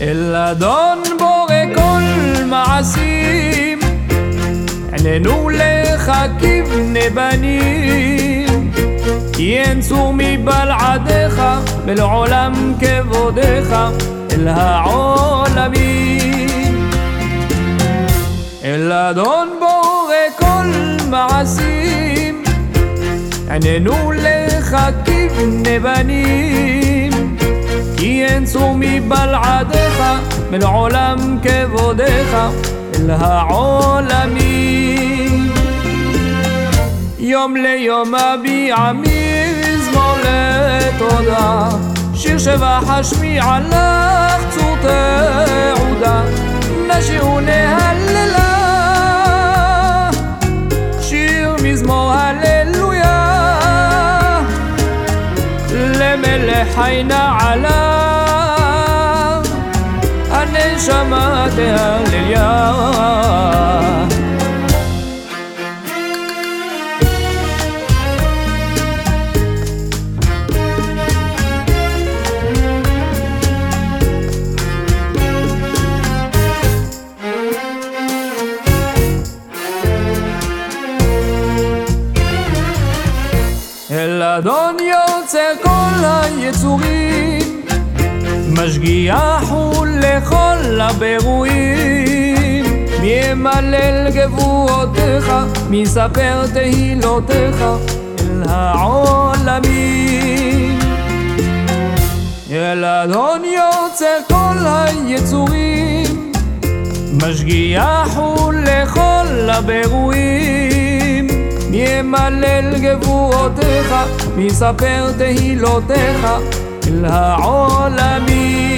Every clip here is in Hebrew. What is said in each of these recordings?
אדון בורא כל מעשים, עננו לך כבני בנים, כי אין צור מבלעדיך, ולעולם כבודיך, אל העולמים. אל אדון בורא כל מעשים, עננו לך כבני בנים, כי אין צור מבלעדיך, ולעולם כבודיך, אל העולמים. יום ליום אביע מזמור לתודה, שיר שבח אשמיע לך צור תעודה, נשיר ונהללה, أضحينا على أن شماتها אל אדון יוצר כל היצורים, משגיח הוא לכל הבירואים. מי ימלל גבורותיך, מי יספר תהילותיך אל העולמים. אל אדון יוצר כל היצורים, משגיח הוא לכל הבירואים. ימלל גבורותיך, מי יספר תהילותיך אל העולמים.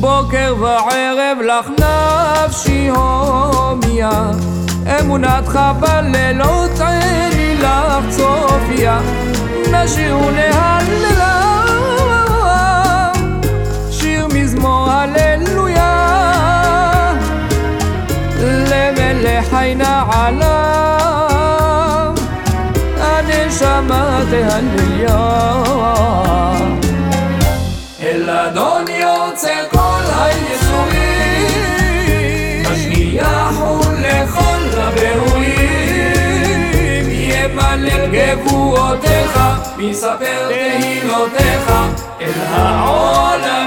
בוקר וערב לך נפשי הומיה, אמונתך בלילות עיני לך צופיה, נשיר ונהללה, תהלליה. אל אדון יוצר כל היצורים, משגיח הוא לכל הבירואים, ימלל גבורותיך, מספר תהילותיך, אל העולם.